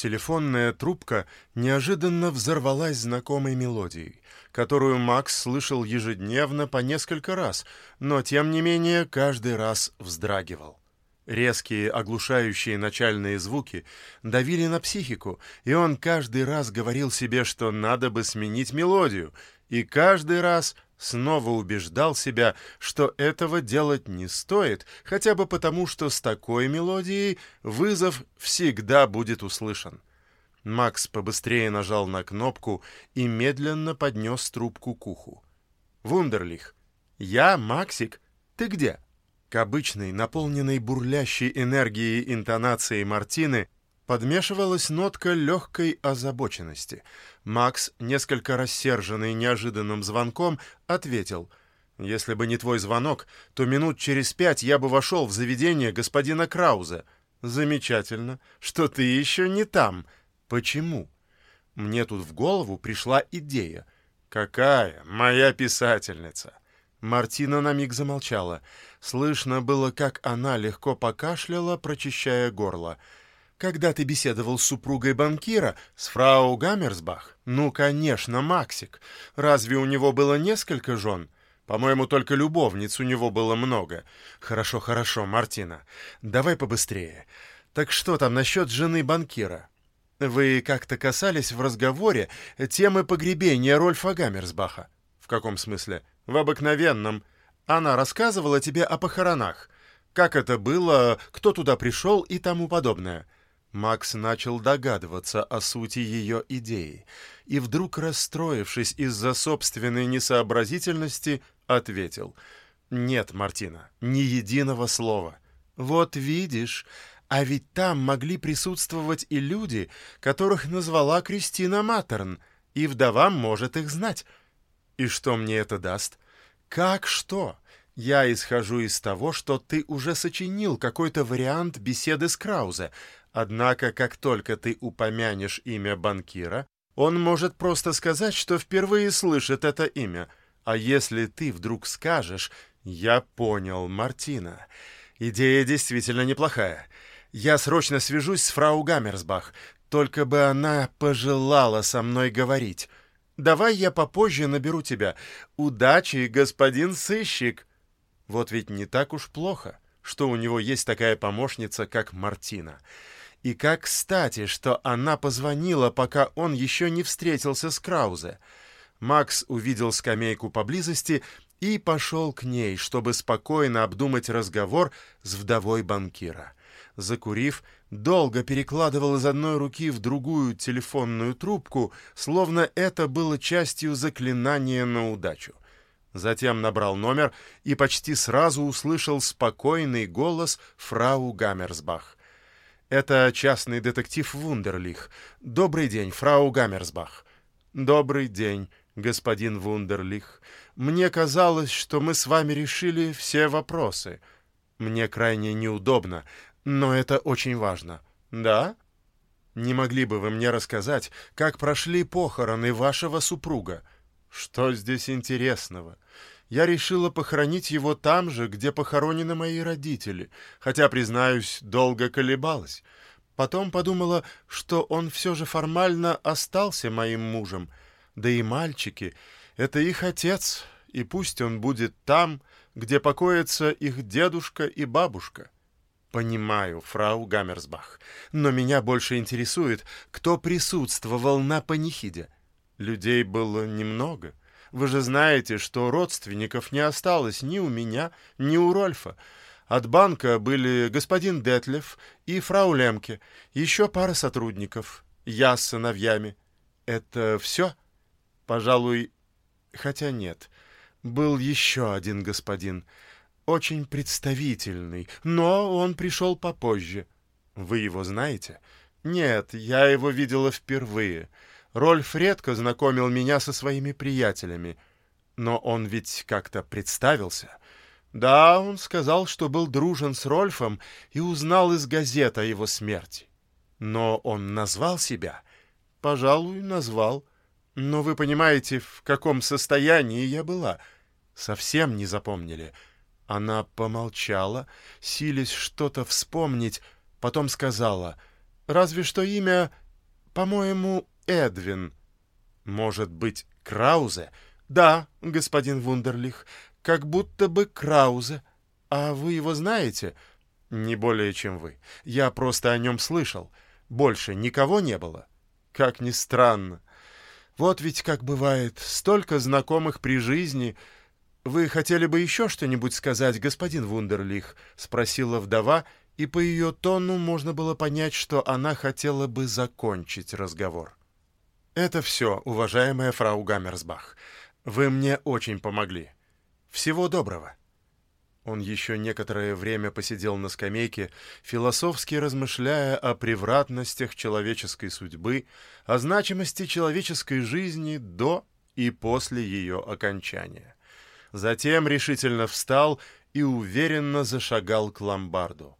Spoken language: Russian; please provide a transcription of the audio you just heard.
Телефонная трубка неожиданно взорвалась знакомой мелодией, которую Макс слышал ежедневно по несколько раз, но, тем не менее, каждый раз вздрагивал. Резкие, оглушающие начальные звуки давили на психику, и он каждый раз говорил себе, что надо бы сменить мелодию, и каждый раз снова убеждал себя, что этого делать не стоит, хотя бы потому, что с такой мелодией вызов всегда будет услышан. Макс побыстрее нажал на кнопку и медленно поднес трубку к уху. «Вундерлих! Я, Максик! Ты где?» К обычной, наполненной бурлящей энергией интонации Мартины подмешивалась нотка легкой озабоченности. Макс, несколько рассерженный неожиданным звонком, ответил, «Если бы не твой звонок, то минут через пять я бы вошел в заведение господина Крауза. Замечательно, что ты еще не там. Почему?» Мне тут в голову пришла идея. «Какая? Моя писательница!» Мартина на миг замолчала. Слышно было, как она легко покашляла, прочищая горло. «Когда ты беседовал с супругой банкира, с фрау Гаммерсбах? Ну, конечно, Максик. Разве у него было несколько жен?» По-моему, только любовниц у него было много. Хорошо, хорошо, Мартина. Давай побыстрее. Так что там насчет жены банкира? Вы как-то касались в разговоре темы погребения Рольфа Гаммерсбаха. В каком смысле? В обыкновенном. Она рассказывала тебе о похоронах. Как это было, кто туда пришел и тому подобное. Макс начал догадываться о сути ее идеи и вдруг, расстроившись из-за собственной несообразительности, ответил «Нет, Мартина, ни единого слова. Вот видишь, а ведь там могли присутствовать и люди, которых назвала Кристина Матерн, и вдова может их знать. И что мне это даст? Как что? Я исхожу из того, что ты уже сочинил какой-то вариант беседы с Краузе, однако как только ты упомянешь имя банкира, он может просто сказать, что впервые слышит это имя. А если ты вдруг скажешь «Я понял, Мартина», идея действительно неплохая. Я срочно свяжусь с фрау Гаммерсбах, только бы она пожелала со мной говорить». Давай я попозже наберу тебя. Удачи, господин сыщик. Вот ведь не так уж плохо, что у него есть такая помощница, как Мартина. И как кстати, что она позвонила, пока он еще не встретился с Краузе. Макс увидел скамейку поблизости и пошел к ней, чтобы спокойно обдумать разговор с вдовой банкира. Закурив, долго перекладывал из одной руки в другую телефонную трубку, словно это было частью заклинания на удачу. Затем набрал номер и почти сразу услышал спокойный голос фрау Гаммерсбах. «Это частный детектив Вундерлих. Добрый день, фрау Гаммерсбах». «Добрый день, господин Вундерлих. Мне казалось, что мы с вами решили все вопросы. Мне крайне неудобно, но это очень важно. Да? Не могли бы вы мне рассказать, как прошли похороны вашего супруга? Что здесь интересного? Я решила похоронить его там же, где похоронены мои родители, хотя, признаюсь, долго колебалась. Потом подумала, что он все же формально остался моим мужем. Да и мальчики — это их отец, и пусть он будет там, где покоятся их дедушка и бабушка. «Понимаю, фрау Гаммерсбах, но меня больше интересует, кто присутствовал на панихиде. Людей было немного. Вы же знаете, что родственников не осталось ни у меня, ни у Рольфа. От банка были господин Детлев и фрау Лемке, еще пара сотрудников, я с сыновьями. Это все? Пожалуй, хотя нет, был еще один господин — очень представительный, но он пришел попозже. Вы его знаете? Нет, я его видела впервые. Рольф редко знакомил меня со своими приятелями. Но он ведь как-то представился. Да, он сказал, что был дружен с Рольфом и узнал из газет о его смерти. Но он назвал себя? Пожалуй, назвал. Но вы понимаете, в каком состоянии я была. Совсем не запомнили — она помолчала, силясь что-то вспомнить, потом сказала, «Разве что имя По-моему, Эдвин. Может быть, Краузе? Да, господин Вундерлих, как будто бы Краузе. А вы его знаете? Не более, чем вы. Я просто о нем слышал. Больше никого не было. Как ни странно. Вот ведь как бывает, столько знакомых при жизни. Вы хотели бы еще что-нибудь сказать, господин Вундерлих? Спросила вдова, и по ее тону можно было понять, что она хотела бы закончить разговор. «Это все, уважаемая фрау Гаммерсбах. Вы мне очень помогли. Всего доброго». Он еще некоторое время посидел на скамейке, философски размышляя о превратностях человеческой судьбы, о значимости человеческой жизни до и после ее окончания. Затем решительно встал и уверенно зашагал к ломбарду.